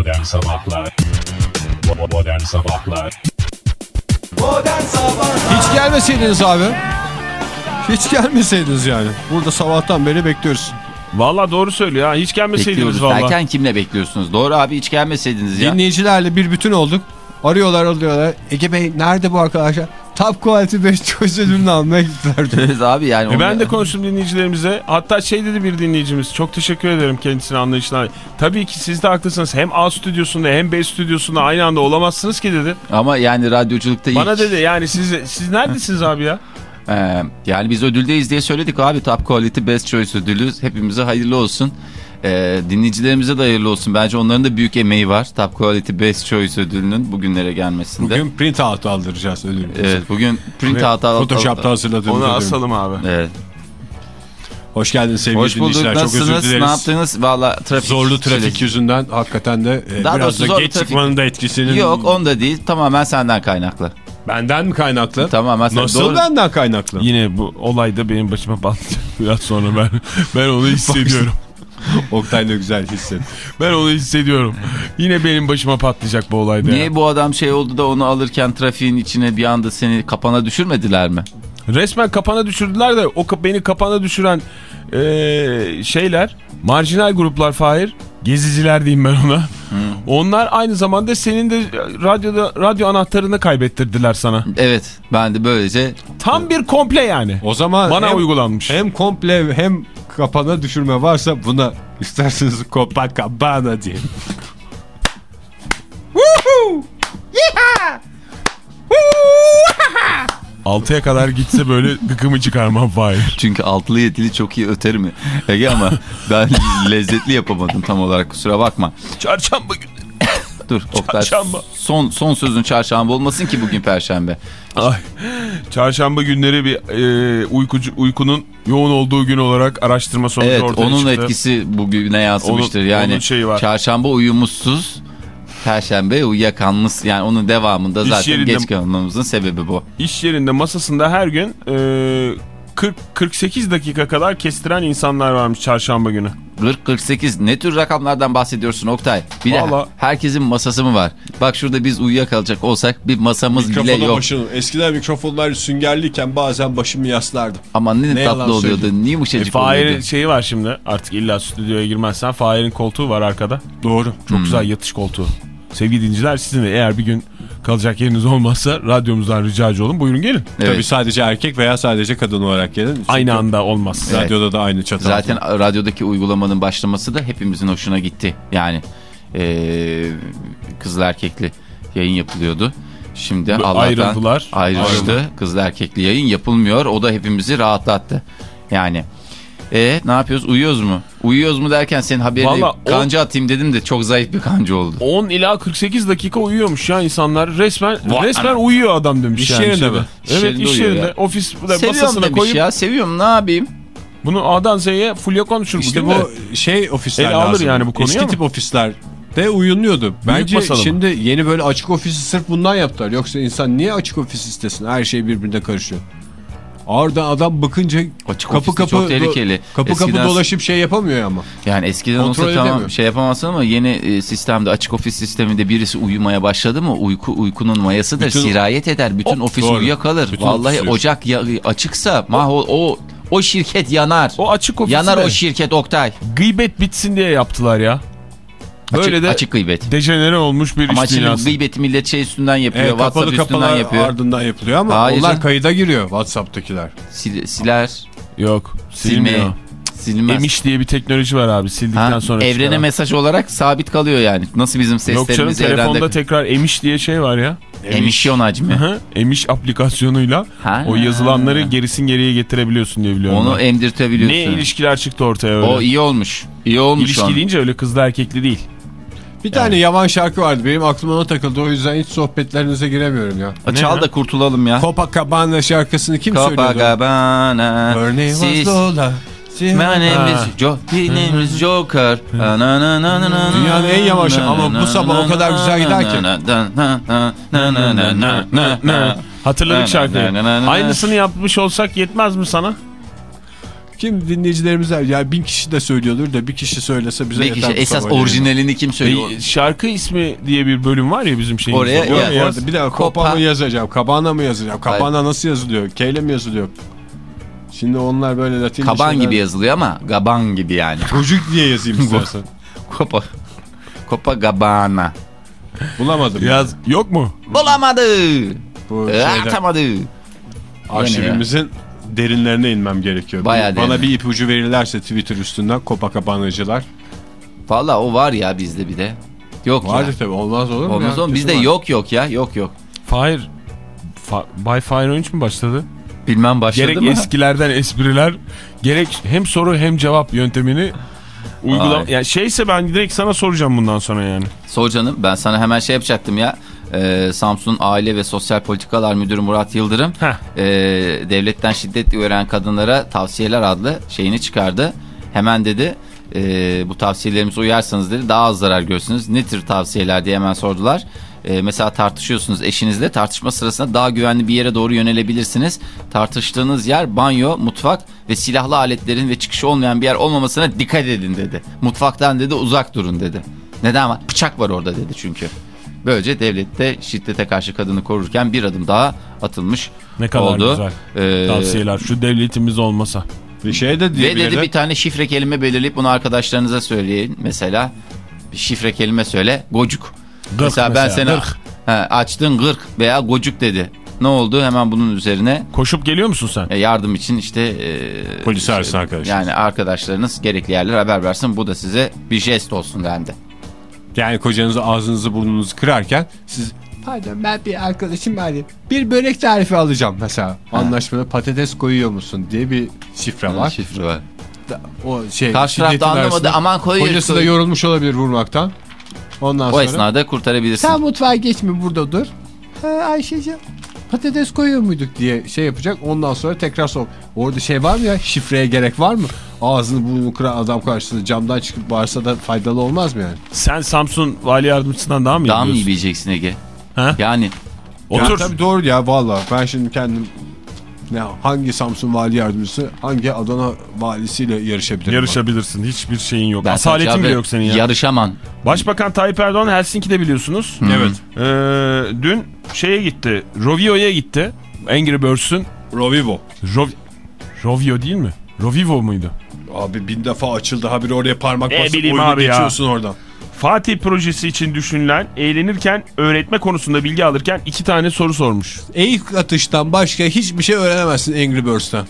Modern Sabahlar Modern Sabahlar Modern Sabahlar Hiç gelmeseydiniz abi. Hiç gelmeseydiniz yani. Burada sabahtan beri bekliyoruz. Valla doğru söylüyor ha. Hiç gelmeseydiniz Bekliyoruz valla. derken kimle bekliyorsunuz? Doğru abi hiç gelmeseydiniz ya. Dinleyicilerle bir bütün olduk. Arıyorlar alıyorlar. Ege Bey nerede bu arkadaşlar? Top quality 5 choice ödülünü almaya gittiler. Evet abi yani. E ben de konuştum dinleyicilerimize. Hatta şey dedi bir dinleyicimiz. Çok teşekkür ederim kendisine anlayışına. Tabii ki siz de haklısınız. Hem A stüdyosunda hem B stüdyosunda aynı anda olamazsınız ki dedi. Ama yani radyoculukta Bana ilk- dedi yani siz siz neredesiniz abi ya? Ee, yani biz ödüldeyiz diye söyledik abi. Top Quality Best Choice ödülü. Hepimize hayırlı olsun. Ee, dinleyicilerimize de hayırlı olsun. Bence onların da büyük emeği var. Top Quality Best Choice ödülünün bugünlere gelmesinde. Bugün print out aldıracağız ödülümüzü. Evet bugün print out al- Photoshop'ta hazırladığımız Onu ödülü. asalım abi. Evet. Hoş geldiniz sevgili Hoş bulduk. dinleyiciler. Çok özür Nasılsınız? dileriz. Ne yaptınız? Valla trafik. Zorlu trafik çilesi. yüzünden hakikaten de e, Daha biraz da geç trafik- çıkmanın da etkisinin Yok onda değil. Tamamen senden kaynaklı. benden mi kaynaklı? Tamamen sen Nasıl doğru- benden kaynaklı? Yine bu olay da benim başıma patlayacak biraz sonra ben ben onu hissediyorum. Oktay ne güzel hisset. Ben onu hissediyorum. Yine benim başıma patlayacak bu olayda. Niye ya. bu adam şey oldu da onu alırken trafiğin içine bir anda seni kapana düşürmediler mi? Resmen kapana düşürdüler de o beni kapana düşüren eee, şeyler marjinal gruplar Fahir. Geziciler diyeyim ben ona. Onlar aynı zamanda senin de radyoda radyo anahtarını kaybettirdiler sana. Evet ben de böylece Tam bir komple yani. O zaman Bana hem, uygulanmış. hem komple hem kapana düşürme varsa buna isterseniz Copacabana diye. Altıya kadar gitse böyle gıkımı çıkarmam Fahir. çünkü altılı yedili çok iyi öter mi? Ege ama ben lezzetli yapamadım tam olarak kusura bakma. Çarşamba günü. Dur Oktay Çarşamba. son, son sözün çarşamba olmasın ki bugün perşembe. Ay. Çarşamba günleri bir e, uykucu, uykunun yoğun olduğu gün olarak araştırma sonucu Evet ortaya onun çıktı. etkisi bugüne yansımıştır. Onun- yani onun şeyi var. çarşamba uyumusuz Perşembe uyuyakalmış yani onun devamında zaten yerinde- geç kalmamızın sebebi bu. İş yerinde masasında her gün e, 40-48 dakika kadar kestiren insanlar varmış çarşamba günü. 40-48 ne tür rakamlardan bahsediyorsun Oktay? Bir de Vallahi- herkesin masası mı var? Bak şurada biz uyuyakalacak olsak bir masamız bile yok. başını. Eskiden mikrofonlar süngerliyken bazen başımı yaslardım. Ama ne, Ne tatlı oluyordu. söyleyeyim. Niye E, yumuşacık Fahir'in oluyordu? şeyi var şimdi artık illa stüdyoya girmezsen Fahir'in koltuğu var arkada. Doğru. Çok Hmm. güzel yatış koltuğu. Sevgili dinciler sizin de eğer bir gün kalacak yeriniz olmazsa radyomuzdan ricacı olun buyurun gelin. Evet. Tabii sadece erkek veya sadece kadın olarak gelin. Çünkü Aynı anda olmaz. Evet. Radyoda da aynı çatı. Zaten radyodaki uygulamanın başlaması da hepimizin hoşuna gitti. Yani eee kızlı erkekli yayın yapılıyordu. Şimdi Allah'tan ayrıldılar. ayrıştı. Ayrıldı. Kızlı erkekli yayın yapılmıyor. O da hepimizi rahatlattı. Yani e ne yapıyoruz? Uyuyoruz mu? Uyuyoruz mu derken senin haberini Vallahi kanca atayım dedim de çok zayıf bir kanca oldu. 10 ila 48 dakika uyuyormuş ya insanlar. Resmen Vay resmen ana. uyuyor adam demiş İş yani. yerinde şeyde. mi? Evet yerinde iş yerinde. ya. Ofis masasına koyup ya seviyorum ne yapayım? bunu A'dan Z'ye fulya konuşur İşte bugün de. bu şey ofisler Ele alır lazım. yani bu konuyu Eski tip ofisler de uyunuyordu. Bence masalı mı? şimdi yeni böyle açık ofisi sırf bundan yaptılar. Yoksa insan niye açık ofis istesin? Her şey birbirine karışıyor. Orada adam bakınca Açık kapı kapı çok tehlikeli. kapı kapı Eskiden- dolaşıp şey yapamıyor ama. Yani eskiden Kontrol olsa tamam edemiyor. şey yapamazsın ama yeni e, sistemde açık ofis sisteminde birisi uyumaya başladı mı uyku uykunun mayasıdır Bütün- sirayet eder. Bütün Hop, ofis doğru. uyuyakalır. Bütün Vallahi ofis ocak ya- açıksa mahvol o o şirket yanar. O açık ofisi yanar o şirket Oktay. gıybet bitsin diye yaptılar ya. Böyle açık, de açık gıybet. dejenere olmuş bir Ama iş şimdi bu dünyası. gıybeti millet şey üstünden yapıyor. Evet, WhatsApp kapalı üstünden yapıyor. ardından yapılıyor ama Hayır onlar kayıda giriyor WhatsApp'takiler. Sil- siler. Yok Silmeye. silmiyor. Silmez. Emiş diye bir teknoloji var abi sildikten Ha, sonra evrene çıkaran. mesaj olarak sabit kalıyor yani. Nasıl bizim Yok canım seslerimiz telefonda evrende... tekrar emiş diye şey var ya. Emisyon hacmi. Hı, emiş aplikasyonuyla Ha. o yazılanları gerisin geriye getirebiliyorsun diye biliyorum. Onu ben. emdirtebiliyorsun. Ne ilişkiler çıktı ortaya öyle. O iyi olmuş. İyi olmuş İlişki deyince öyle kızlı erkekli değil. Bir yani. tane yavan şarkı vardı benim aklıma ona takıldı o yüzden hiç sohbetlerinize giremiyorum ya. A, çal da kurtulalım ya. Copacabana şarkısını kim Copacabana, söylüyordu? Copacabana. Örneğin siz... Vazdola. My name is Joe. His name is Joker. Dünyanın en yavaş ama bu sabah o kadar güzel gider ki. Hatırladık şarkıyı. Aynısını yapmış olsak yetmez mi sana? Kim dinleyicilerimiz var? Ya bin kişi de söylüyordur da bir kişi söylese bize Bir kişi esas orijinalini kim söylüyor? E, şarkı ismi diye bir bölüm var ya bizim şeyimizde. Oraya- Yok, Ya, orada bir de Kopa- kopa mı yazacağım? Kabana mı yazacağım? Kabana nasıl yazılıyor? K ile mi yazılıyor? Şimdi onlar böyle latin Kaban şeyler- gibi yazılıyor ama gaban gibi yani. Çocuk diye yazayım istersen. Copa, Copacabana. Bulamadım. Yaz yok mu? Bulamadı. Bu şeyden, Atamadı. arşivimizin derinlerine inmem gerekiyor. Bayağı Bana bir ipucu verirlerse Twitter üstünden Copacabana'cılar. Valla o var ya bizde bir de. Yok Vardır ya. tabii olmaz olur mu? Olmaz ya? oğlum bizde var. yok yok ya yok yok. Fahir. Fa Bay Fahir Önç mü başladı? Bilmem başladı Gerek mı? eskilerden espriler, gerek hem soru hem cevap yöntemini uygula. Ay. Yani şeyse ben direkt sana soracağım bundan sonra yani. Sor canım ben sana hemen şey yapacaktım ya. Ee, Samsun Aile ve Sosyal Politikalar Müdürü Murat Yıldırım Heh. ee, devletten şiddet gören kadınlara tavsiyeler adlı şeyini çıkardı. Hemen dedi ee, bu tavsiyelerimize uyarsanız dedi daha az zarar görürsünüz. Ne tür tavsiyeler diye hemen sordular. Ee, mesela tartışıyorsunuz eşinizle tartışma sırasında daha güvenli bir yere doğru yönelebilirsiniz. Tartıştığınız yer banyo, mutfak ve silahlı aletlerin ve çıkışı olmayan bir yer olmamasına dikkat edin dedi. Mutfaktan dedi uzak durun dedi. Neden var? Bıçak var orada dedi çünkü. Böylece devlette şiddete karşı kadını korurken bir adım daha atılmış Ne kadar oldu. güzel Ee, tavsiyeler. Şu devletimiz olmasa. Bir şey de Ve diyebilirler. dedi bir tane şifre kelime belirleyip bunu arkadaşlarınıza söyleyin. Mesela bir şifre kelime söyle. Gocuk. mesela, ben mesela, seni gırk. He, açtın gırk veya gocuk dedi. Ne oldu? Hemen bunun üzerine Koşup geliyor musun sen? e, yardım için işte e, Polis arasın arkadaşlar. Yani arkadaşlarınız gerekli yerlere haber versin. Bu da size bir jest olsun dendi. Yani kocanızı ağzınızı burnunuzu kırarken siz pardon ben bir arkadaşım var diye bir börek tarifi alacağım mesela. Anlaşmada patates koyuyor musun diye bir şifre var. Şifre var. O şey Karşı taraf da şiddetin anlamadı. arasında Aman koyuyor. Kocası da yorulmuş olabilir vurmaktan. Ondan O sonra esnada kurtarabilirsin. sen mutfağa geçme burada dur. Ha, Ayşe'ciğim patates koyuyor muyduk diye şey yapacak. Ondan sonra tekrar sor. Orada şey var mı ya şifreye gerek var mı? Ağzını burnunu kıran adam karşısında camdan çıkıp bağırsa da faydalı olmaz mı yani? Sen Samsun vali yardımcısından daha mı iyi Daha mı iyi bileceksin Ege? Ha? Yani Otur. Yani tabii doğru ya valla. Ben şimdi kendim ne hangi Samsun vali yardımcısı hangi Adana valisiyle yarışabilirim? Yarışabilirsin. Hiçbir şeyin yok. ben Asaletin bile yok senin ya. Yarışaman. Başbakan Tayyip Erdoğan Helsinki'de biliyorsunuz. ben? Evet. Ee, dün şeye gitti. Rovio'ya gitti. Angry Birds'ün Rovivo. Rov... Rovio değil mi? Rovivo muydu? Abi bin defa açıldı haberi oraya parmak basıp bileyim oyunu abi ya. geçiyorsun oradan. Fatih projesi için düşünülen eğlenirken öğretme konusunda bilgi alırken iki tane soru sormuş. İlk atıştan başka hiçbir şey öğrenemezsin Angry Birds'ten.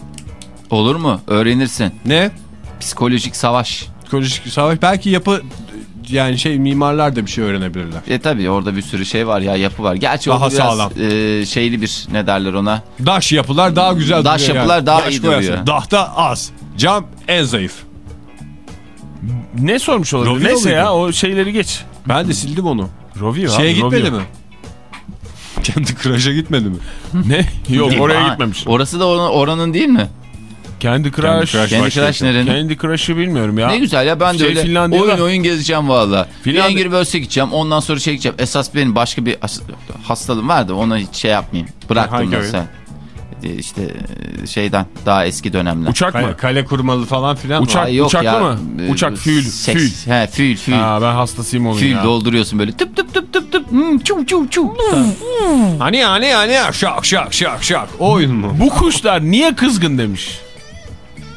Olur mu? Öğrenirsin. Ne? Psikolojik savaş. Psikolojik savaş. Belki yapı yani şey mimarlar da bir şey öğrenebilirler. E tabi orada bir sürü şey var ya yapı var. Gerçi Daha biraz sağlam. e, şeyli bir ne derler ona. Daş yapılar daha güzel Daş duruyor yapılar yani. daha Daş iyi koyarsın. duruyor. Dahta az. Cam en zayıf. Ne sormuş olabilir? Rovio Neyse muydu? ya o şeyleri geç. Ben de sildim onu. Rovio Şeye abi, gitmedi Rovio. mi? Kendi kıraşa gitmedi mi? Ne? Yok oraya Aa, gitmemiş. Orası da oranın, değil mi? Kendi Crush. Kendi. Crush nerenin? Kendi Crush'ı bilmiyorum ya. Ne güzel ya ben de Şey, öyle Finlandiya'da- oyun oyun gezeceğim valla. Finlandiya- Angry gideceğim ondan sonra şey gideceğim. Esas benim başka bir has- hastalığım vardı ona hiç şey yapmayayım. Bıraktım Hangi oyun? E, İşte e, şeyden daha eski dönemler. Uçak mı? Kale, kurmalı falan filan Uçak- mı? Ay, yok uçaklı ya. mı? E, Uçak, füyül, seks- He füyül füyül. Ha, ben hastasıyım onun Füyül ya. dolduruyorsun böyle tıp tıp tıp tıp tıp. Hmm, çu çu çu. Hani hani hani şak şak şak şak. O oyun mu? Bu kuşlar niye kızgın demiş.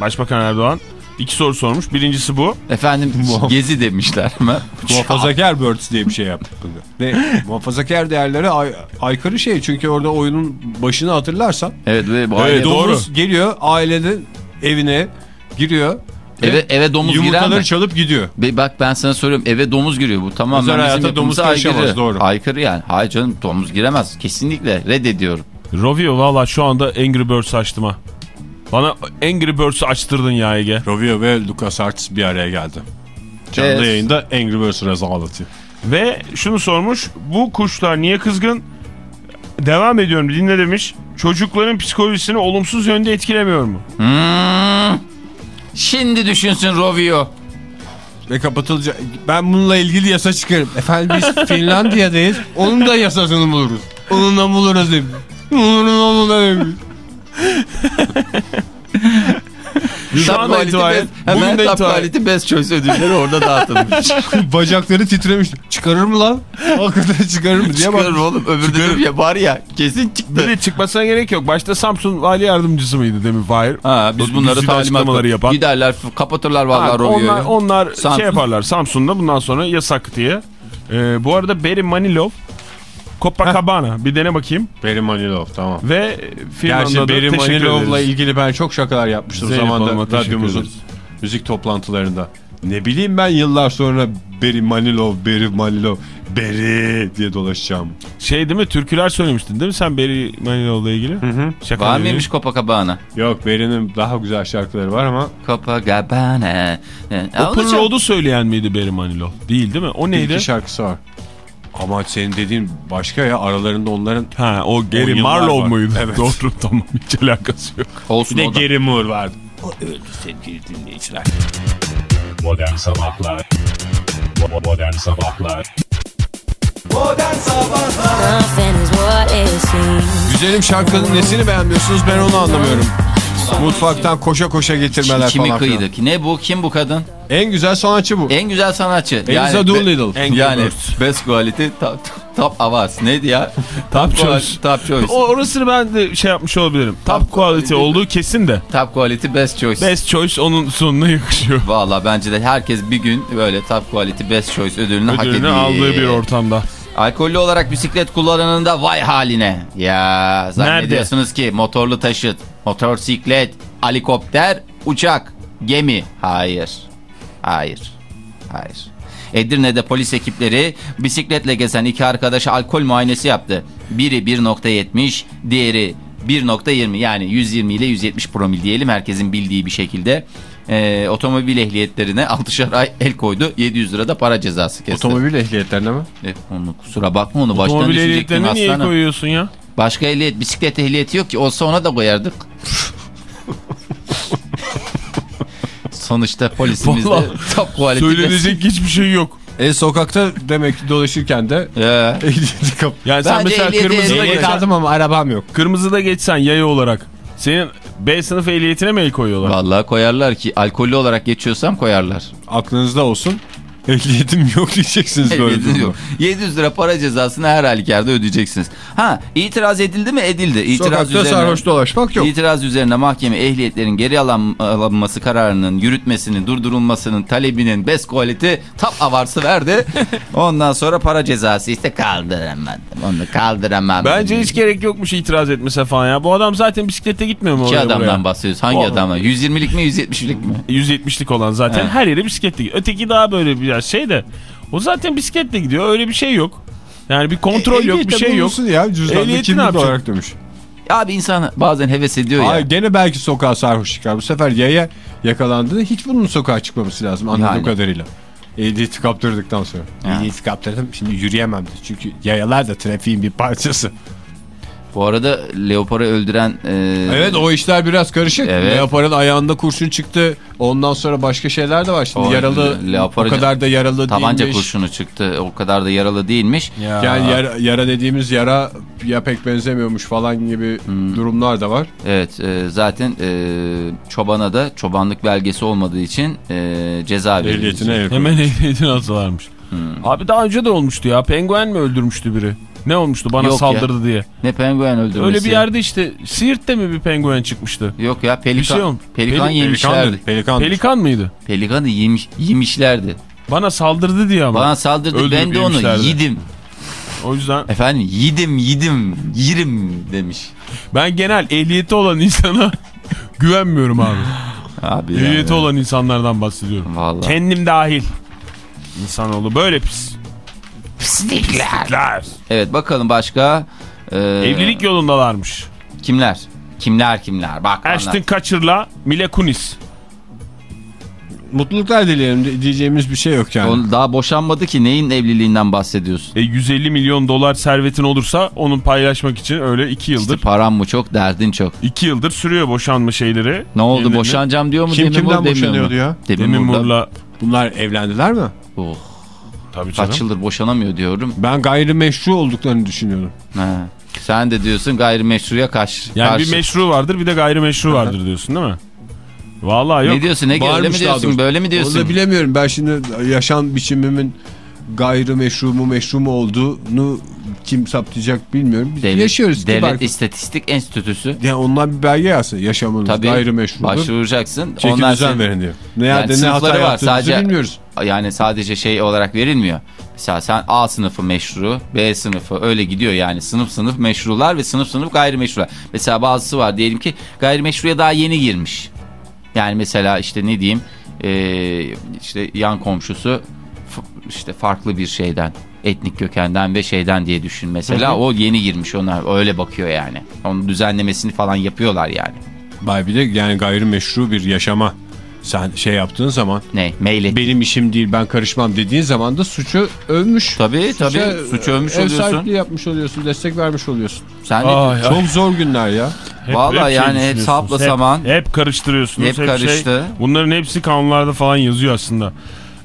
Başbakan Erdoğan. İki soru sormuş. Birincisi bu. Efendim gezi demişler mi? Muhafazakar Birds diye bir şey bunu. Ve muhafazakar değerlere ay- aykırı şey. Çünkü orada oyunun başını hatırlarsan. Evet ve bu Evet, aile- doğru. Domuz geliyor ailenin evine giriyor. ve Eve, eve domuz girer Yumurtaları mi? çalıp gidiyor. Be, bak ben sana soruyorum eve domuz giriyor bu tamamen Özel bizim hayata domuz aykırı. doğru. Aykırı yani. Hayır canım domuz giremez. Kesinlikle reddediyorum. Rovio valla şu anda Angry Birds açtım ha. Bana Angry Birds'ü açtırdın ya Ege. Rovio ve LucasArts bir araya geldi. Canlı Evet. yayında Angry Birds rezaleti. Ve şunu sormuş. Bu kuşlar niye kızgın? Devam ediyorum dinle demiş. Çocukların psikolojisini olumsuz yönde etkilemiyor mu? Hmm. Şimdi düşünsün Rovio. Ve kapatılacak. Ben bununla ilgili yasa çıkarım. Efendim biz Finlandiya'dayız. Onun da yasasını buluruz. Onunla buluruz demiş. Onunla onunla demiş. Şu quality itibaren, best, hemen top itibaren. best choice ödülleri orada dağıtılmış. Bacakları titremiş. Çıkarır mı lan? Hakikaten çıkarır mı diye bak. Çıkarır oğlum öbür dedim ya var ya kesin çıktı. Bir de çıkmasına gerek yok. Başta Samsun vali yardımcısı mıydı demin Fahir? Ha, biz Bu bunları güzide talimat açıklamaları yapan. Giderler kapatırlar vallahi Ha, onlar onlar Samsun. şey yaparlar Samsun'da bundan sonra yasak diye. Ee, bu arada Barry Manilow Copacabana bir dene bakayım Barry Manilow tamam. ve firmanın Gerçi Barry Manilow'la ilgili ben çok şakalar yapmıştım Zeynep zamanda radyomuzun müzik toplantılarında. Ne bileyim ben yıllar sonra Barry Manilow, Barry Manilow, Barry diye dolaşacağım. Şey değil mi türküler söylemiştin değil mi sen Barry Manilow'la ilgili? Hı hı. Şaka Var mıymış Copacabana? Yok Barry'nin daha güzel şarkıları var ama Copacabana. Open olacak. Road'u söyleyen miydi Barry Manilow? Değil değil mi? O bir neydi? iki şarkısı var. Ama senin dediğin başka ya aralarında onların Ha o O Gary yıllar Marlow var. muydu? Evet. Doğru tamam hiç alakası yok. Olsun o da. Gary Moore vardı. Modern Sabahlar Bo- Modern Sabahlar Modern Sabahlar. Güzelim şarkının nesini beğenmiyorsunuz ben onu anlamıyorum. Mutfaktan koşa koşa getirmeler Kimi falan filan. kıydı ki? Ne bu? Kim bu kadın? En güzel sanatçı bu. En güzel sanatçı. Elisa be- Doolittle. Yani best quality top, top avaz. Neydi ya? Top choice. Top choice. O, orasını ben de şey yapmış olabilirim. Top quality olduğu kesin de. Top quality best choice. Best choice onun sonuna yakışıyor. Valla bence de herkes bir gün böyle top quality best choice ödülünü, hak Ödülünü ediyor. aldığı bir ortamda. Alkollü olarak bisiklet kullananın da vay haline. Ya zannediyorsunuz ki motorlu taşıt, motosiklet, helikopter, uçak, gemi. Hayır. Hayır. Hayır. Edirne'de polis ekipleri bisikletle gezen iki arkadaşa alkol muayenesi yaptı. Biri 1.70, diğeri 1.20 yani 120 ile 170 promil diyelim herkesin bildiği bir şekilde. Ee, otomobil ehliyetlerine 6'şar ay el koydu 700 lira da para cezası kesti. Otomobil ehliyetlerine mi? E, onu kusura bakma onu baştan Otomobil düşecektin ehliyetlerini niye aslanım. koyuyorsun ya? Başka ehliyet bisiklet ehliyeti yok ki olsa ona da koyardık. Sonuçta polisimizde Vallahi top quality. Söylenecek hiçbir şey yok. E sokakta demek ki dolaşırken de ehliyeti kap. Yani sen Bence mesela kırmızıda ehliyet geçsen, aldım ama arabam yok. kırmızıda geçsen yaya olarak senin B sınıf ehliyetine mi el koyuyorlar? Vallahi koyarlar ki alkollü olarak geçiyorsam koyarlar. Aklınızda olsun. Ehliyetim yok diyeceksiniz böyle Ehliyetiniz durumda. yok. 700 lira para cezasını her halükarda ödeyeceksiniz. Ha itiraz edildi mi? Edildi. İtiraz Sokakta sarhoş dolaşmak yok. İtiraz üzerine mahkeme ehliyetlerin geri alan, alınması kararının yürütmesinin, durdurulmasının talebinin best quality top avarsı verdi. Ondan sonra para cezası işte kaldıramadım. Onu kaldıramam. Bence hiç gerek yokmuş itiraz etmese falan ya. Bu adam zaten bisiklette gitmiyor mu İki adamdan buraya? bahsediyoruz. Hangi adamdan? 120'lik mi 170'lik mi? 170'lik olan zaten Evet. her yere bisikletle gidiyor. Öteki daha böyle biraz şey de o zaten bisikletle gidiyor. Öyle bir şey yok. Yani bir kontrol yok bir şey yok. ya ne kimlik olarak demiş. Abi insan bazen heves ediyor ya. Ay gene belki sokağa sarhoş çıkar. Bu sefer yaya yakalandığında hiç bunun sokağa çıkmaması lazım anladığım Yani. kadarıyla. Ehliyeti kaptırdıktan sonra. Ehliyeti kaptırdım şimdi yürüyemem. Çünkü yayalar da trafiğin bir parçası. Bu arada Leopar'ı öldüren... e, Evet o işler biraz karışık. Evet. Leopar'ın ayağında kurşun çıktı. Ondan sonra başka şeyler de var. Şimdi O yaralı Leopar'ı- o kadar da yaralı Tabanca değilmiş. kurşunu çıktı. O kadar da yaralı değilmiş. Yani yara, yara dediğimiz yara ya pek benzemiyormuş falan gibi Hmm. durumlar da var. Evet e, zaten e, çobana da çobanlık belgesi olmadığı için e, ceza el Hemen ehliyetini atsalarmış. Hmm. Abi daha önce de olmuştu ya. Penguen mi öldürmüştü biri? Ne olmuştu bana Yok saldırdı diye. Ne penguen öldürmesi. Öyle bir yerde işte Siirt'te mi bir penguen çıkmıştı? Yok ya Bir pelikan. şey olmuş. Pelikan Peli- yemişlerdi. Pelikan. Pelikan mıydı? Pelikanı yemiş, yemişlerdi. Bana saldırdı diye ama. Bana saldırdı Öldürüp ben de onu yedim. O yüzden Efendim yedim yedim yirim demiş. ben genel ehliyeti olan insana güvenmiyorum abi. Abi ehliyeti yani. olan insanlardan bahsediyorum. Vallahi. Kendim dahil. İnsanoğlu böyle pis. Pislikler. Evet bakalım başka. e, Evlilik yolundalarmış. Kimler? Kimler kimler? Bak Ashton anlat. Kutcher'la Mila Kunis. Mutluluklar dileyelim diyeceğimiz bir şey yok yani. O daha boşanmadı ki neyin evliliğinden bahsediyorsun? E 150 milyon dolar servetin olursa onun paylaşmak için öyle 2 İşte yıldır. param mı çok derdin çok. 2 yıldır sürüyor boşanma şeyleri. Ne oldu Evlerini. boşanacağım diyor mu Kim Demi kimden boşanıyordu mu? ya? Demi, Demi Moore'la- Moore'la Bunlar evlendiler mi? Oh, tabii canım. kaç yıldır boşanamıyor diyorum. Ben gayrimeşru olduklarını düşünüyordum. Ha. Sen de diyorsun gayrimeşruya karşı. Yani karşı. bir meşru vardır bir de gayrimeşru vardır diyorsun değil mi? Vallahi yok. Ne diyorsun Ege öyle mi diyorsun böyle mi Onu diyorsun? da bilemiyorum. Ben şimdi yaşam biçimimin gayrimeşru mu meşru mu olduğunu kim saptayacak bilmiyorum. Biz Devlet, yaşıyoruz. Devlet İstatistik Enstitüsü. yani ondan bir belge yazsa yaşamınız Tabii gayrimeşrudur. başvuracaksın. Çeki Ondan düzen verin diyor. Ne Yani yerde ne hata var, yaptığınızı sadece- bilmiyoruz. Yani sadece şey olarak verilmiyor. Mesela sen A sınıfı meşru, B sınıfı öyle gidiyor yani. Sınıf sınıf meşrular ve sınıf sınıf gayrimeşrular. Mesela bazısı var diyelim ki gayrimeşruya daha yeni girmiş. Yani mesela işte ne diyeyim eee, işte yan komşusu işte farklı bir şeyden etnik kökenden ve şeyden diye düşün mesela o yeni girmiş onlar öyle bakıyor yani onun düzenlemesini falan yapıyorlar yani Bay bir de yani gayrimeşru bir yaşama sen şey yaptığın zaman ne mail et benim işim değil ben karışmam dediğin zaman da suçu övmüş. tabii tabii Suça, suç övmüş ev oluyorsun sahipliği yapmış oluyorsun. Destek vermiş oluyorsun. sen Ay, ay. Çok zor günler ya. Hep- Vallahi hep yani hep sapla Hep- saman. Hep karıştırıyorsunuz. Hep şey. karıştı. Bunların hepsi kanunlarda falan yazıyor aslında.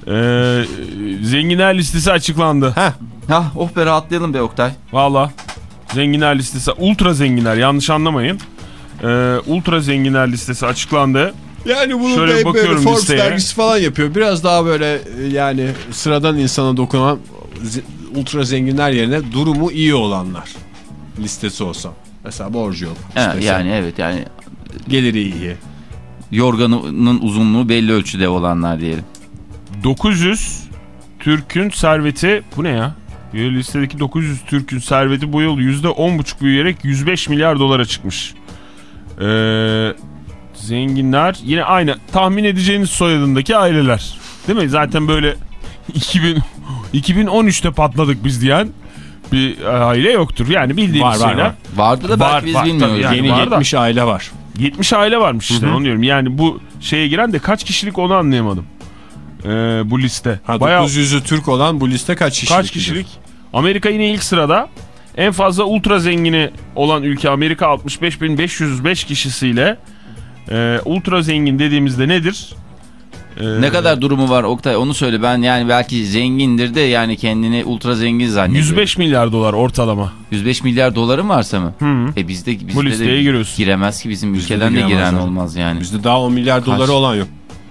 Ee, zenginler listesi açıklandı. Ha oh be rahatlayalım be Oktay. Valla. Zenginler listesi. Ultra zenginler yanlış anlamayın. Ee, ultra zenginler listesi açıklandı. Yani bunu Şöyle da hep böyle bakıyorum Forbes listeye. dergisi falan yapıyor. Biraz daha böyle e, yani sıradan insana dokunan ultra zenginler yerine durumu iyi olanlar listesi olsa. Mesela borcu yok. İşte yani evet yani geliri iyi. yorganının uzunluğu belli ölçüde olanlar diyelim. 900 Türk'ün serveti bu ne ya? Bir listedeki 900 Türk'ün serveti bu yıl %10,5 büyüyerek 105 milyar dolara çıkmış. Ee, zenginler yine aynı tahmin edeceğiniz soyadındaki aileler. Değil mi? Zaten böyle 2000 2013'te patladık biz diyen bir aile yoktur. Yani bildiğimiz Var, var, şeyler. var. Vardı da belki Var, biz var, bilmiyoruz. yani. Yeni var da. 70 aile var. 70 aile varmış işte onu diyorum. Yani bu şeye giren de kaç kişilik onu anlayamadım. Ee, bu liste. Ha, Bayağı 900'ü Türk olan bu liste kaç kişilik? kaç kişilik? Amerika yine ilk sırada. En fazla ultra zengini olan ülke Amerika 65.505 kişisiyle e, ultra zengin dediğimizde nedir? Ee, Ne kadar durumu var Oktay onu söyle ben yani belki zengindir de yani kendini ultra zengin zannediyor. 105 milyar dolar ortalama. 105 milyar doların varsa mı? Hı. E bizde, bizde Bu listeye de giriyorsun. giremez ki bizim Bizde de ülkeden de giren giremezler. olmaz yani. Bizde daha 10 milyar doları Kaç? olan yok.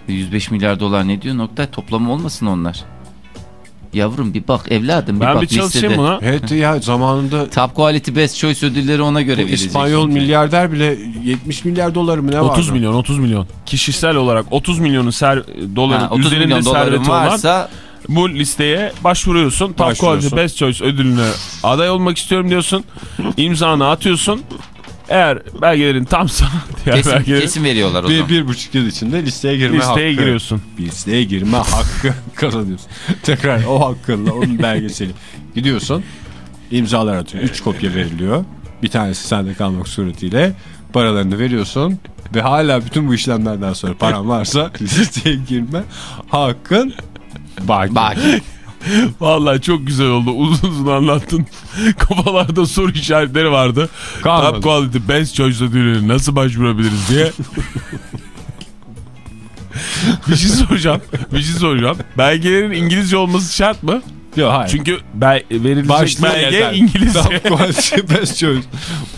105 milyar dolar ne diyor Oktay toplamı olmasın onlar. Yavrum bir bak evladım bir Ben bak bir çalışayım listede. buna. Evet ya zamanında Top Quality Best Choice ödülleri ona göre bu verecek. İspanyol çünkü. milyarder bile 70 milyar doları mı ne vardı? 30 milyon 30 milyon. Kişisel olarak 30 milyonun ser, doların Ha, 30 üzerinde milyon doların serveti olan varsa bu listeye başvuruyorsun. Top Başvuruyorsun. Quality Best Choice ödülüne aday olmak istiyorum diyorsun. İmzanı atıyorsun. Eğer belgelerin tamsa diğer kesin, belgelerin kesin veriyorlar o Bir, zaman. bir buçuk yıl içinde listeye girme listeye hakkı. giriyorsun. Listeye girme hakkı kazanıyorsun. Tekrar o hakkınla onun belgeseli. Gidiyorsun imzalar atıyor. Üç kopya veriliyor. Bir tanesi sende kalmak suretiyle paralarını veriyorsun ve hala bütün bu işlemlerden sonra paran varsa listeye girme hakkın baki. Bak Vallahi çok güzel oldu. Uzun uzun anlattın. Kafalarda soru işaretleri vardı. Kalmadı. Top Quality Best Choice ödülüne nasıl başvurabiliriz diye. bir şey soracağım. Bir şey soracağım. Belgelerin İngilizce olması şart mı? Yok hayır. Çünkü bel verilecek Başta belge yeter. İngilizce. Top quality best choice.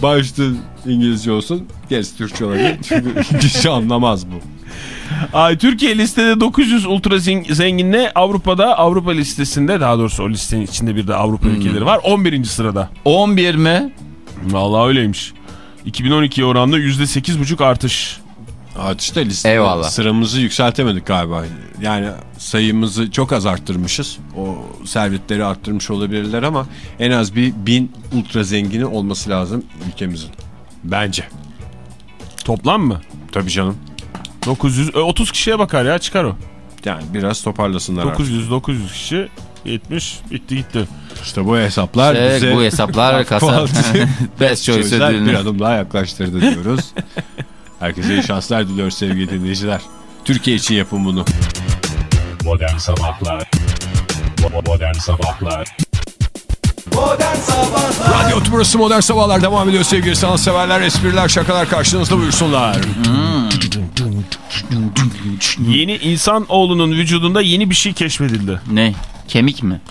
Başta İngilizce olsun. Gerisi Türkçe olabilir. Çünkü İngilizce anlamaz bu. Ay, Türkiye listede 900 ultra zeng- zenginle Avrupa'da Avrupa listesinde daha doğrusu o listenin içinde bir de Avrupa Hmm. ülkeleri var. 11. sırada. 11 mi? Vallahi öyleymiş. 2012'ye oranla %8,5 artış. Artışta liste Eyvallah. sıramızı yükseltemedik galiba. Yani sayımızı çok az arttırmışız. O servetleri arttırmış olabilirler ama en az bir bin ultra zengini olması lazım ülkemizin. Bence. Toplam mı? Tabii canım. 900 e, 30 kişiye bakar ya çıkar o. Yani biraz toparlasınlar artık. 900 900 kişi 70 bitti gitti. İşte bu hesaplar Evet, bize bu hesaplar kasa Best Choice Sözler bir ödülünü. adım daha yaklaştırdı diyoruz. Herkese iyi şanslar diliyoruz sevgili dinleyiciler. Türkiye için yapın bunu. Modern Sabahlar Modern Sabahlar Modern Sabahlar Radyo burası Modern Sabahlar devam ediyor sevgili sanatseverler. Espriler, şakalar karşınızda buyursunlar. Yeni insan oğlunun vücudunda yeni bir şey keşfedildi. Ne? Kemik mi?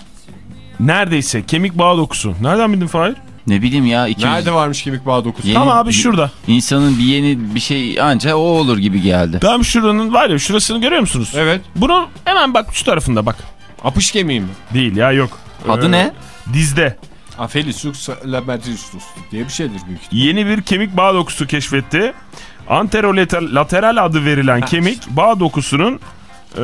Neredeyse kemik bağ dokusu. Nereden bildin Fahir? Ne bileyim ya. 200... Nerede varmış kemik bağı dokusu? Yeni- Tam abi şurada. İnsanın bir yeni bir şey anca o olur gibi geldi. Tam şuranın var ya şurasını görüyor musunuz? Evet. Bunun hemen bak şu tarafında bak. Apış kemiği mi? Değil ya yok. Adı Ee, ne? Dizde. Afelisux labertisus diye bir şeydir büyük ihtimalle. Yeni bir kemik bağ dokusu keşfetti. Anterolateral adı verilen kemik bağ dokusunun e,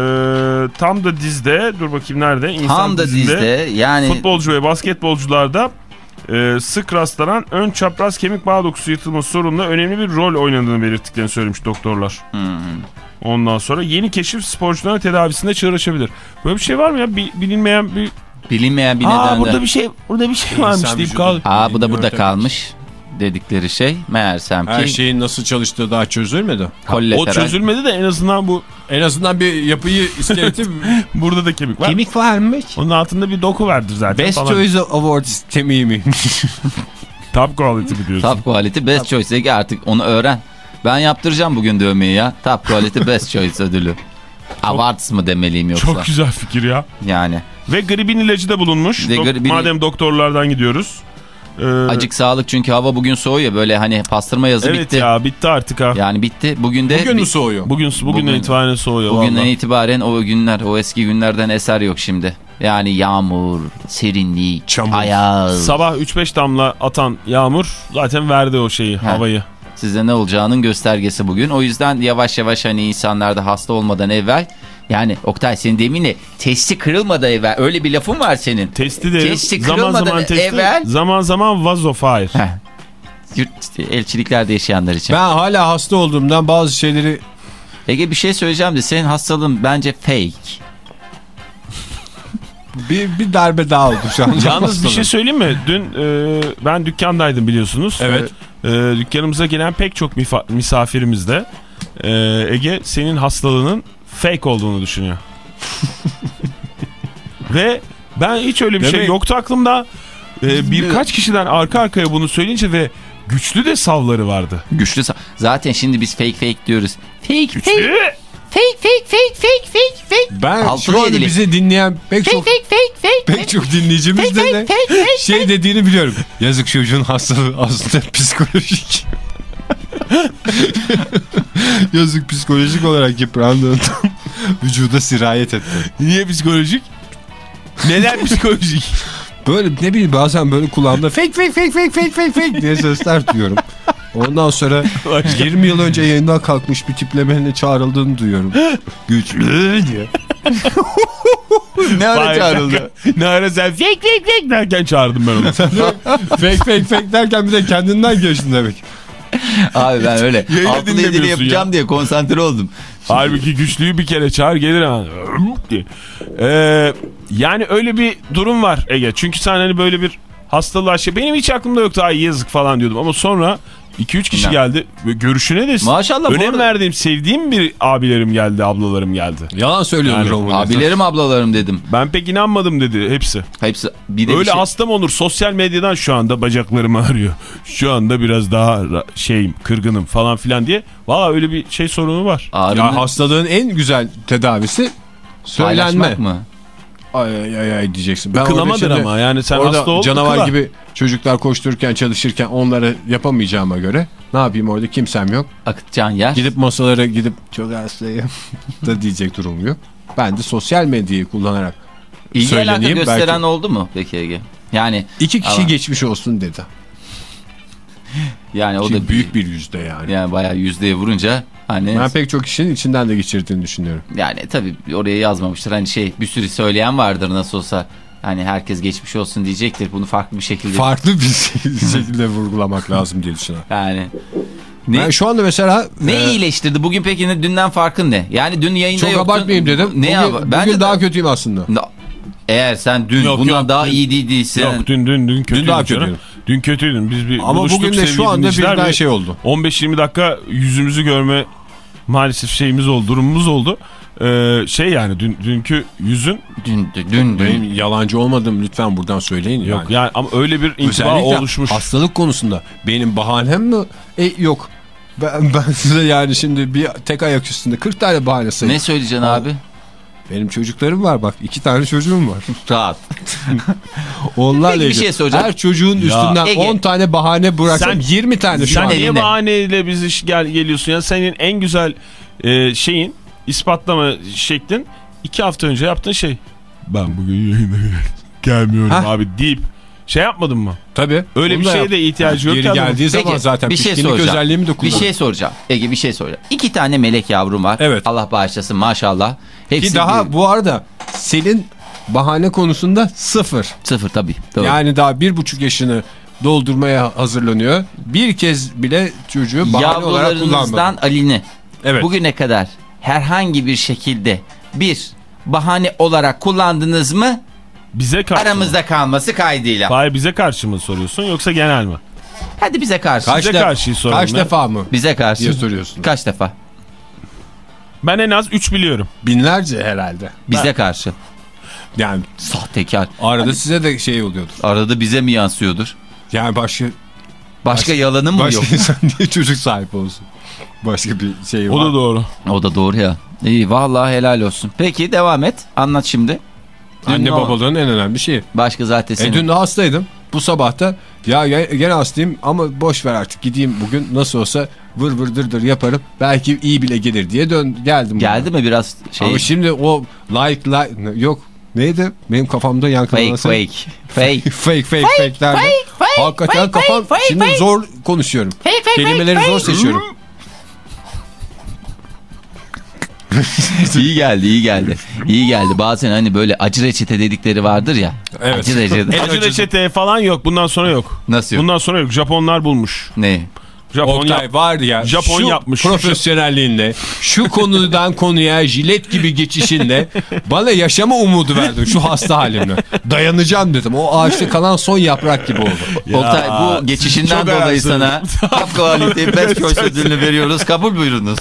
tam da dizde dur bakayım nerede? İnsan Tam da dizde yani Futbolcu ve basketbolcularda e, sık rastlanan ön çapraz kemik bağ dokusu yırtılması sorununda önemli bir rol oynadığını belirttiklerini söylemiş doktorlar. Ondan sonra yeni keşif sporcuların tedavisinde çığır açabilir. Böyle bir şey var mı ya? Bi- bilinmeyen bir... bilinmeyen bir Aa nedenle. burada bir şey burada bir şey varmış deyip kaldı. Aa bu da burada kalmış dedikleri şey. Meğersem Her ki şeyin nasıl çalıştığı daha çözülmedi. O kollateral. çözülmedi de en azından bu En azından bir yapıyı iskeleti burada da kemik var. kemik varmış. Onun altında bir doku vardır zaten. Best falan. Choice Awards kemiği mi? Top quality biliyorsun. Top quality best choice Ege artık onu öğren. Ben yaptıracağım bugün dövmeyi ya. Top quality best choice ödülü. Awards mı demeliyim yoksa? Çok güzel fikir ya. Yani. Ve gribin ilacı da bulunmuş. Ve gribin- Madem doktorlardan gidiyoruz. Ee, Acık sağlık çünkü hava bugün soğuyor böyle hani pastırma yazı evet bitti. ya bitti artık ha. Yani bitti. Bugün de Bugün mü soğuyor? Bugün bugünden Bugün- itibaren soğuyor bugünden vallahi. itibaren o günler o eski günlerden eser yok şimdi. Yani yağmur, serinlik, Çamur. ayaz. Sabah 3-5 damla atan yağmur zaten verdi o şeyi havayı. Size ne olacağının göstergesi bugün. O yüzden yavaş yavaş hani insanlar da hasta olmadan evvel yani Oktay senin deminle testi kırılmadan evvel öyle bir lafın var senin. Testi derim. Testi zaman kırılmadan zaman testi. evvel- Zaman zaman vazofire. Heh. Yurt elçiliklerde yaşayanlar için. Ben hala hasta olduğumdan bazı şeyleri Ege bir şey söyleyeceğim de senin hastalığın bence fake. bir, bir darbe daha oldu şu an. Yalnız bir şey söyleyeyim mi? Dün e, ben dükkandaydım biliyorsunuz. Evet. E, dükkanımıza gelen pek çok mifa- misafirimiz de e, Ege senin hastalığının fake olduğunu düşünüyor. ve ben hiç öyle bir şey Demek- yoktu aklımda. E, birkaç kişiden arka arkaya bunu söyleyince ve güçlü de savları vardı. Güçlü sa- Zaten şimdi biz fake fake diyoruz. Fake fake Güçlü. fake fake fake fake fake fake. Ben Altın şu anda bizi dinleyen pek çok Fake fake fake pek çok dinleyicimiz de, de şey dediğini biliyorum. Yazık çocuğun hastalığı aslında psikolojik. Yazık psikolojik olarak yıprandığından vücuda sirayet etti. Niye psikolojik? Neden psikolojik? Böyle ne bileyim bazen böyle kulağımda fake fake fake fake fake fake fake diye sesler duyuyorum. Ondan sonra 20 yıl önce yayından kalkmış bir tiplemeyle çağrıldığını duyuyorum. Güçlü diye. Ne ara Vay çağrıldı? Ne ara sen fake fake fake derken çağırdım ben onu. fake fake fake derken bir de kendinden geçtin demek. Abi ben öyle Yayını altın yedili yapacağım diye konsantre oldum. Halbuki güçlüyü bir kere çağır gelir hemen. Ee, yani öyle bir durum var Ege. Çünkü sen hani böyle bir hastalığa şey... Benim hiç aklımda yoktu ay yazık falan diyordum. Ama sonra 2-3 kişi geldi. Ve görüşüne de Maşallah önem arada- verdiğim, sevdiğim bir abilerim geldi, ablalarım geldi. Yalan söylüyordur Yani, Abilerim ablalarım dedim. Ben pek inanmadım dedi hepsi. Hepsi bir de Öyle bir şey. hasta mı olur? Sosyal medyadan şu anda bacaklarım ağrıyor. Şu anda biraz daha şeyim, kırgınım falan filan diye. Valla öyle bir şey sorunu var. Ağrını Ya hastalığın en güzel tedavisi söylenme. paylaşmak mı? Ay ay ay diyeceksin. Ben şimdi ama yani sen orada hasta ol. canavar kıla. gibi çocuklar koştururken çalışırken onları yapamayacağıma göre ne yapayım orada kimsem yok. Akıtcan yer. Gidip masalara gidip çok hastayım da diyecek durum yok. Ben de sosyal medyayı kullanarak İlgi alaka gösteren belki- oldu mu peki Ege? Yani iki kişi Ama- geçmiş olsun dedi. yani o da büyük bir yüzde yani. yani bayağı yüzdeye vurunca hani Ben pek çok kişinin içinden de geçirdiğini düşünüyorum. yani tabii oraya yazmamıştır. Hani şey bir sürü söyleyen vardır nasıl olsa. Hani herkes geçmiş olsun diyecektir. Bunu farklı bir şekilde Farklı bir şekilde vurgulamak lazım diye düşünüyorum. yani ne Ben şu anda mesela ne e, iyileştirdi? Bugün peki ne, dünden farkın ne? Yani dün yayında çok yoktun. abartmayayım dedim. Ne bugün, bugün Bence daha de- kötüyüm aslında. Eğer sen dün Yok, bundan yok, daha dün- iyi değil değilsin. Yok dün dün dün kötüydün. daha canım. kötüydüm. Dün kötüydün. Biz bir Ama bugün de şu anda birden şey oldu. 15-20 dakika yüzümüzü görme maalesef şeyimiz oldu, durumumuz oldu. Ee, şey yani dün, dünkü yüzün Dün dün dün. Benim yalancı olmadım lütfen buradan söyleyin. yok yani. yani ama öyle bir intiba oluşmuş. hastalık konusunda benim bahanem mi? E, yok. Ben, ben size yani şimdi bir tek ayak üstünde 40 tane bahane sayayım. Ne söyleyeceksin abi? Benim çocuklarım var bak iki tane çocuğum var. Rahat. Onlarla Peki bir şey soracağım. Her çocuğun üstünden Ege. 10 tane bahane bıraksam Sen- 20 tane şu Sen niye bahaneyle bizi ş- gel, geliyorsun ya? Senin en güzel e, şeyin ispatlama şeklin iki hafta önce yaptığın şey. Ben bugün yayına gelmiyorum Hah. abi deyip şey yapmadın mı? Tabii. Öyle bir şeye yap. de ihtiyacı yok. Geri geldiği zaman Peki, zaten bir şey pişkinlik soracağım. özelliğimi de Bir kullanırım. şey soracağım. Ege bir şey soracağım. İki tane melek yavrum var. Evet. Allah bağışlasın maşallah. Hepsi Ki daha bir- bu arada Selin bahane konusunda sıfır. sıfır tabii. Doğru. Yani daha bir buçuk yaşını doldurmaya hazırlanıyor. Bir kez bile çocuğu bahane olarak kullanmadı. Ali'ni Evet. bugüne kadar herhangi bir şekilde bir bahane olarak kullandınız mı? Bize karşı mı? Aramızda kalması kaydıyla. Hayır bize karşı mı soruyorsun yoksa genel mi? Hadi bize karşı. Kaç, Size de- karşıyı soralım kaç defa mı Bize karşı. diye soruyorsun. Kaç defa? Ben en az 3 biliyorum. Binlerce herhalde. Bize karşı. Yani Sahtekar. arada size de şey oluyordur. Arada bize mi yansıyordur? Yani başka Başka yalanı mı başka yok? insan niye çocuk sahibi olsun? Başka bir şey var. O da doğru. O da doğru ya. İyi vallahi helal olsun. Peki devam et. Anlat şimdi. Dün Anne babalığın en önemli şeyi. Başka zaten E senin. dün de hastaydım. Bu sabah da ya ge- gene hastayım ama boş ver artık gideyim bugün nasıl olsa vır vır dır dır yaparım. Belki iyi bile gelir diye dön geldim. Geldi mi biraz şey? Ama şimdi o like like yok neydi? Benim kafamda Fake yankılaması. fake. Fake. fake fake fake derdi. Hakikaten kafam şimdi zor konuşuyorum. Kelimeleri zor seçiyorum. iyi geldi iyi geldi. İyi geldi. Bazen hani böyle acı reçete dedikleri vardır ya. Evet. Acı reçete. Acı reçete falan yok. Bundan sonra yok. Nasıl yok? Bundan sonra yok. Japonlar bulmuş. Ne? Japon Oktay yap- var ya Japon şu yapmış. profesyonelliğinle şu konudan konuya jilet gibi geçişinle bana yaşama umudu verdin şu hasta halimle. Dayanacağım dedim. O ağaçta kalan son yaprak gibi oldu. Oktay bu geçişinden dolayı sana top quality best choice ödülünü veriyoruz. Kabul buyurunuz.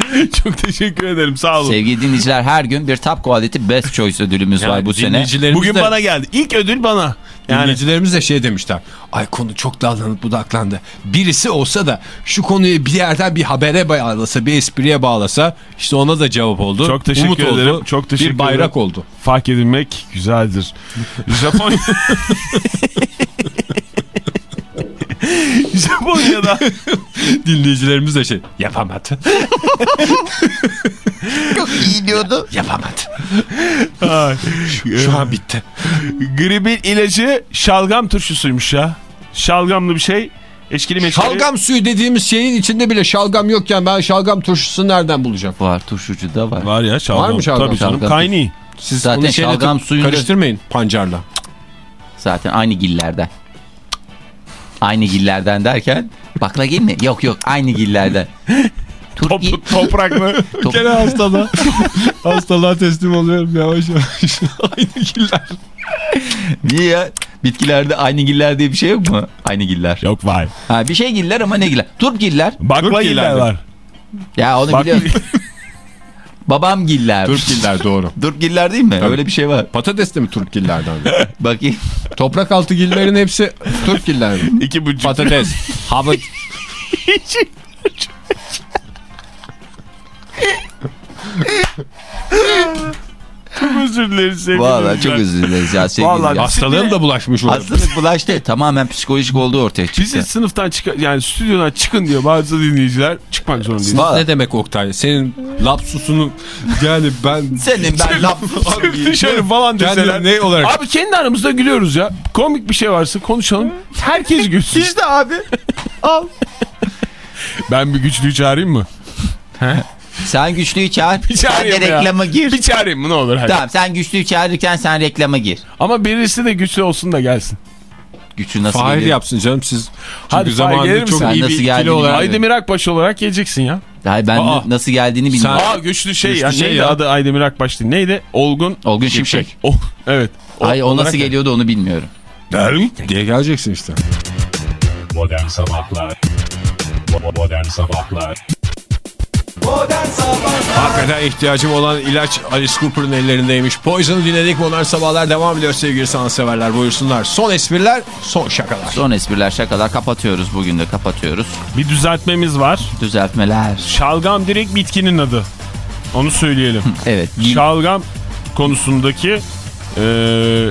Çok teşekkür ederim. Sağ olun. Sevgili dinleyiciler her gün bir top quality best choice ödülümüz var bu sene. Bugün de, bana geldi. İlk ödül bana. Yani dinleyicilerimiz de şey demişler. Ay konu çok dallanıp budaklandı. Birisi olsa da şu konuyu bir yerden bir habere bağlasa, bir espriye bağlasa işte ona da cevap oldu. Çok teşekkür Umut ederim. Oldu, Çok teşekkür bir bayrak ederim. oldu. fark edilmek güzeldir. Japon... Japonya'da Dinleyicilerimiz de şey yapamadı. Çok iyi diyordu. yapamadı. Ay, Şu an bitti. gribin ilacı şalgam turşusuymuş ya. Şalgamlı bir şey. Eşkili meşkili. Şalgam suyu dediğimiz şeyin içinde bile şalgam yokken ben şalgam turşusu nereden bulacağım? Var turşucu da var. Var ya şalgam. Var mı şalgam? Tabii canım Şalgam. kaynağı. Siz Zaten onu şalgam suyunu- karıştırmayın pancarla. Zaten aynı gillerden. Aynı gillerden derken bakla gil mi? Yok yok aynı gillerden. Top, topraklı. Top- Gene hastalığa, hastalığa teslim oluyorum yavaş yavaş. Aynı giller. Niye ya? Bitkilerde aynı giller diye bir şey yok mu? Aynı giller. Yok var. Ha, bir şey giller ama ne giller? Turp giller. Bakla giller var. Ya onu Bak- biliyorum. Babam giller. Turp giller doğru. Turp giller değil mi? Öyle bir şey var. Patates de mi turp gillerden? Bakayım. Toprak altı gillerin hepsi turp giller mi? İki buçuk. Patates, havuç. Çok özür dileriz sevgili Vallahi çok özür dileriz ya sevgili. Vallahi ya. Hastalığım da bulaşmış orada. Hastalık bulaştı. Tamamen psikolojik olduğu ortaya çıktı. Bizi sınıftan çıkın yani stüdyodan çıkın diyor bazı dinleyiciler çıkmak zorundayız. Ne demek Oktay? Senin lapsusunu yani ben Senin ben. Çık dışarı falan deseler. ne olarak Abi kendi aramızda gülüyoruz ya. Komik bir şey varsa konuşalım. Herkes gülsün. İşte abi. Al. Ben bir güçlüyü çağırayım mı? Sen güçlüyü çağır. Bir Sen de ya. reklama gir. Bir çağırayım mı ne olur? Hadi. Tamam sen güçlüyü çağırırken sen reklama gir. Ama birisi de güçlü olsun da gelsin. Güçlü nasıl Fahir geliyor? yapsın canım siz. Hadi Fahir, gelir zamanında misin? çok Sen iyi nasıl bir geldiğini ikili olarak. Aydemir Akbaş olarak geleceksin ya. Hayır ben Aa. nasıl geldiğini bilmiyorum. Aa güçlü şey Güçlü ya. şey Neydi ya. adı Aydemir Akbaş değil. Neydi? Olgun. Olgun Şimşek. Oh, evet. Ay o olarak nasıl da- geliyordu onu bilmiyorum. diye geleceksin işte. Modern Sabahlar Modern Sabahlar Hakikaten ihtiyacım olan ilaç Alice Cooper'ın ellerindeymiş. Poison'u dinledik. Modern Sabahlar devam ediyor sevgili sanatseverler. Buyursunlar. Son espriler, son şakalar. Son espriler şakalar kapatıyoruz. Bugün de kapatıyoruz. Bir düzeltmemiz var. Düzeltmeler. Şalgam direkt bitkinin adı. Onu söyleyelim. Evet. Şalgam konusundaki e,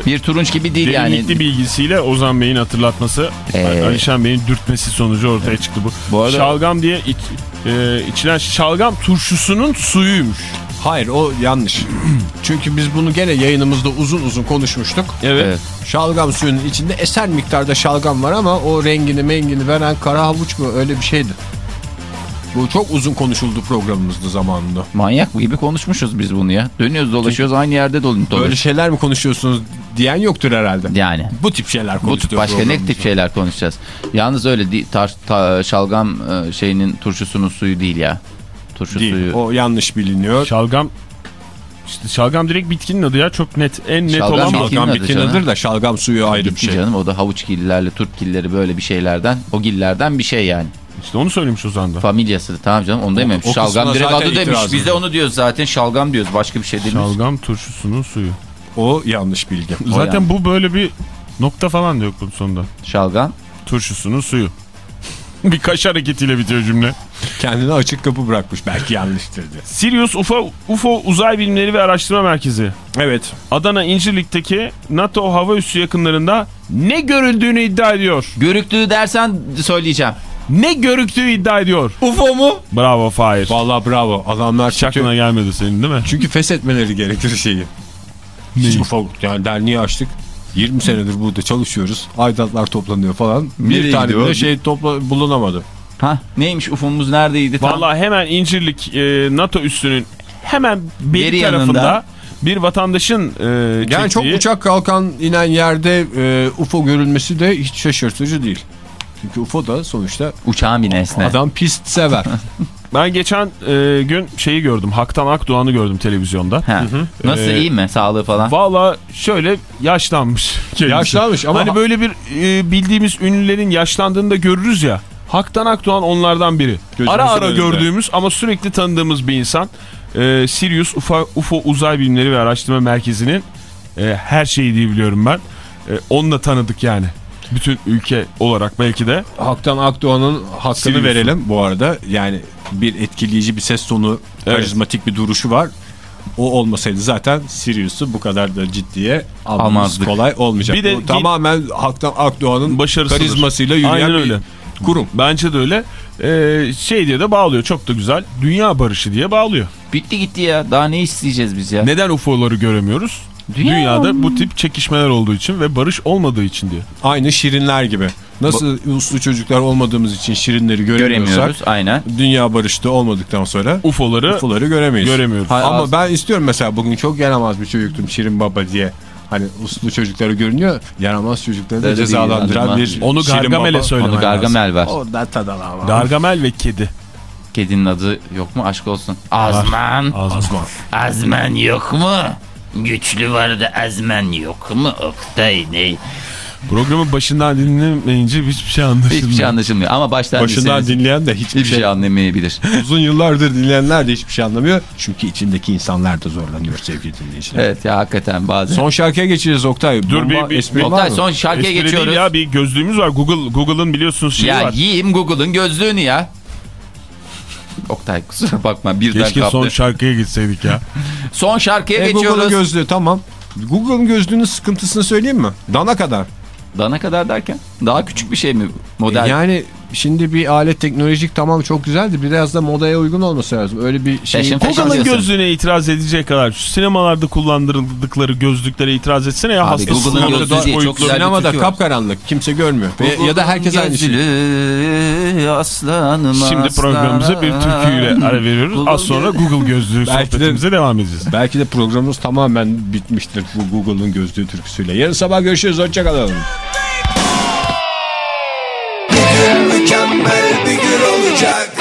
Bir turunç gibi değil derinlikli yani. bilgisiyle Ozan Bey'in hatırlatması, Ee, Alişan Bey'in dürtmesi sonucu ortaya çıktı bu. Bu arada- Şalgam diye iç, e, içilen şalgam turşusunun suyuymuş. Hayır o yanlış. Çünkü biz bunu gene yayınımızda uzun uzun konuşmuştuk. Evet. Evet. Şalgam suyunun içinde eser miktarda şalgam var ama o rengini mengini veren kara havuç mu öyle bir şeydi. Bu çok uzun konuşuldu programımızda zamanında. Manyak gibi konuşmuşuz biz bunu ya. Dönüyoruz dolaşıyoruz aynı yerde dolu. Böyle şeyler mi konuşuyorsunuz diyen yoktur herhalde. Yani. Bu tip şeyler Bu tip konuşuluyor başka ne tip şeyler konuşacağız. Yalnız öyle tar- ta- şalgam e, şeyinin turşusunun suyu değil ya. Turşu Değil. suyu. O yanlış biliniyor. Şalgam işte şalgam direkt bitkinin adı ya çok net en net Şalgam olan bitkinin Şalgam adı bitkinin adıdır da şalgam suyu ayrı bir Bitti şey. canım o da havuç gillerle turp gilleri böyle bir şeylerden o gillerden bir şey yani. İşte onu söylemiş Ozan da. Familyası tamam canım onu dememiş. o şalgam direkt adı demiş. itirazım Biz de onu diyoruz zaten şalgam diyoruz başka bir şey değil. Şalgam turşusunun suyu. O yanlış bilgi. Zaten yani. bu böyle bir nokta falan da yok bunun sonunda. Şalgam. Turşusunun suyu. bir kaş hareketiyle bitiyor cümle. Kendine açık kapı bırakmış. Belki yanlıştır diye. Sirius UFO, UFO Uzay Bilimleri ve Araştırma Merkezi. Evet. Adana İncirlik'teki NATO hava üssü yakınlarında ne görüldüğünü iddia ediyor. Görüktüğü dersen söyleyeceğim. Ne görüktüğü iddia ediyor. UFO mu? Bravo Fahir. Vallahi bravo. Adamlar Hiç aklına gelmedi senin değil mi? çünkü feshetmeleri gerekir şeyi. Hiç ufak yani derneği açtık. 20 senedir burada çalışıyoruz. Aidatlar toplanıyor falan. Nereye bir tane bile şey topla, bulunamadı. Ha neymiş UFO'muz neredeydi tam? Vallahi hemen İncirlik e, NATO üssünün hemen beri, Beri tarafında yanında. bir vatandaşın e, Yani çok çektiği- uçak kalkan inen yerde e, UFO görülmesi de hiç şaşırtıcı değil. Çünkü UFO da sonuçta Uçağın bir nesne. adam pist sever. Ben geçen e, gün şeyi gördüm. Haktan Akdoğan'ı gördüm televizyonda. Ha. Nasıl Ee, iyi mi sağlığı falan? Valla şöyle yaşlanmış. kendisi. Yaşlanmış ama- Hani böyle bir e, bildiğimiz ünlülerin yaşlandığında görürüz ya. Haktan Akdoğan onlardan biri. Gözümüzün ara ara önünde. gördüğümüz ama sürekli tanıdığımız bir insan. E, Sirius UFO, UFO Uzay Bilimleri ve Araştırma Merkezi'nin e, her şeyi diye biliyorum ben. E, onunla tanıdık yani. Bütün ülke olarak belki de. Haktan Akdoğan'ın hakkını Sirius'u. verelim bu arada. Yani bir etkileyici bir ses tonu, Evet. karizmatik bir duruşu var. O olmasaydı zaten Sirius'u bu kadar da ciddiye almamız Almazdık. kolay olmayacak. Bir de O tamamen Haktan Akdoğan'ın karizmasıyla yürüyen Aynen bir öyle. kurum. Bence de öyle. E, şey diye de bağlıyor. Çok da güzel. Dünya barışı diye bağlıyor. Bitti gitti ya. Daha ne isteyeceğiz biz ya? Neden UFO'ları göremiyoruz? Dünya- Dünyada bu tip çekişmeler olduğu için ve barış olmadığı için diye. Aynı şirinler gibi. Nasıl uslu çocuklar olmadığımız için şirinleri Göremiyoruz aynen. dünya barışta olmadıktan sonra UFO'ları UFO'ları göremeyiz. göremiyoruz. Hay- Ama ben istiyorum mesela bugün çok yaramaz bir çocuktum Şirin Baba diye. Hani uslu çocukları görünüyor. Yaramaz çocukları da Öyle değil, cezalandıran yaramaz. bir Onu Gargamel'e Baba söylemen Onu Gargamel var. Orada tadalama. Gargamel ve kedi. Kedinin adı yok mu? Aşk olsun. Azman. Azman. Azman yok mu? Güçlü vardı Azman yok mu? Oktay ne? Programın başından dinlemeyince hiçbir şey anlaşılmıyor. Hiçbir şey anlaşılmıyor ama baştan Başından dinleyen de hiçbir hiçbir şey, şey anlamayabilir. uzun yıllardır dinleyenler de hiçbir şey anlamıyor. Çünkü içindeki insanlar da zorlanıyor sevgili dinleyiciler. evet ya hakikaten bazen. Son şarkıya geçeceğiz Oktay. Dur, Bomba bir- bir- Oktay son şarkıya Espri geçiyoruz. ya bir gözlüğümüz var. Google Google'ın biliyorsunuz şeyi ya var. yiyeyim Google'ın gözlüğünü ya. Oktay kusura bakma birden Keşke kaptı. son Son, şarkıya gitseydik ya. şarkıya E, Google'ın geçiyoruz. gözlüğü tamam. Google'ın gözlüğünün sıkıntısını söyleyeyim mi? Dana kadar. Dana kadar derken daha küçük bir şey mi model? Yani şimdi bir alet teknolojik tamam çok güzeldi. Biraz da modaya uygun olması lazım. Öyle bir şey. Google'ın gözlüğüne itiraz edecek kadar şu sinemalarda kullandırıldıkları gözlüklere itiraz etsene ya. Abi, Google'ın sinemada gözlüğü değil, çok güzel Sinemada kapkaranlık. Kimse görmüyor. Ve, ya da herkes aynı şey. Aslanım Şimdi programımıza bir türküyle ara veriyoruz. Az sonra Google gözlüğü Belki de- sohbetimize devam edeceğiz. Belki de programımız tamamen bitmiştir bu Google'ın gözlüğü türküsüyle. Yarın sabah görüşürüz. Hoşçakalın. Mükemmel bir gün olacak